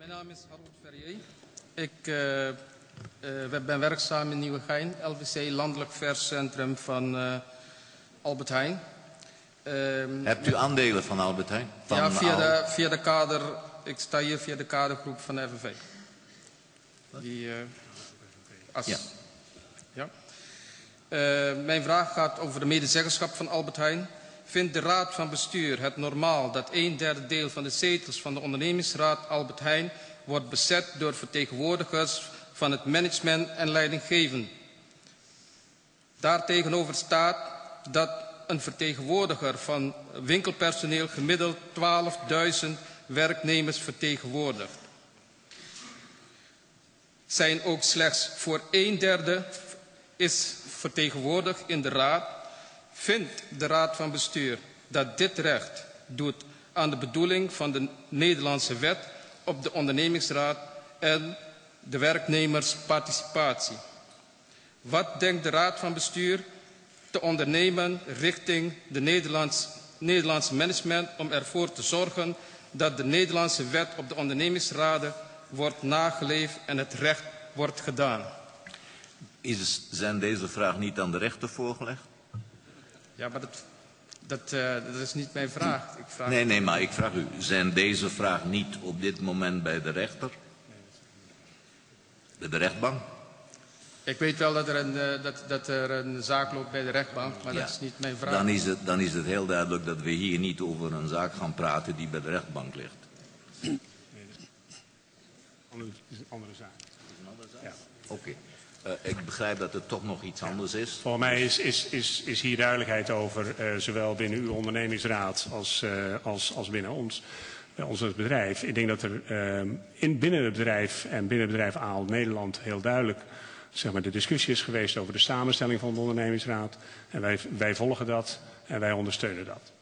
Mijn naam is Harold Ferrier. Ik eh, eh, ben werkzaam in Nieuwegein, LVC Landelijk Verscentrum van eh, Albert Heijn. Ehm, Hebt u aandelen van Albert Heijn? Van ja, via de, via de kader, ik sta hier via de kadergroep van de FNV. Die, eh, as, Ja. ja. Eh, mijn vraag gaat over de medezeggenschap van Albert Heijn. Vindt de raad van bestuur het normaal dat een derde deel van de zetels van de ondernemingsraad Albert Heijn wordt bezet door vertegenwoordigers van het management en leidinggeven? Daartegenover staat dat een vertegenwoordiger van winkelpersoneel gemiddeld 12.000 werknemers vertegenwoordigt. Zijn ook slechts voor een derde is vertegenwoordigd in de raad, vindt de raad van bestuur dat dit recht doet aan de bedoeling van de Nederlandse wet op de ondernemingsraad en de werknemersparticipatie. Wat denkt de raad van bestuur te ondernemen richting de Nederlands, Nederlandse management om ervoor te zorgen dat de Nederlandse wet op de ondernemingsraden wordt nageleefd en het recht wordt gedaan? Is, zijn deze vraag niet aan de rechter voorgelegd? Ja, maar dat, dat, eh, dat is niet mijn vraag. Ik vraag Nee, nee, maar ik vraag u, zijn deze vraag niet op dit moment bij de rechter? Bij de rechtbank? Ik weet wel dat er, een, eh, dat, dat er een zaak loopt bij de rechtbank, maar Ja. dat is niet mijn vraag. Dan is, het, dan is het heel duidelijk dat we hier niet over een zaak gaan praten die bij de rechtbank ligt. Andere- Het is een andere zaak. Ja. Oké. Eh, ik begrijp dat het toch nog iets anders is. Volgens mij is, is, is, is hier duidelijkheid over, eh, zowel binnen uw ondernemingsraad als, eh, als, als binnen ons, ons als bedrijf. Ik denk dat er in, binnen het bedrijf en binnen het bedrijf AAL Nederland heel duidelijk zeg maar, de discussie is geweest over de samenstelling van de ondernemingsraad. En wij, wij volgen dat en wij ondersteunen dat.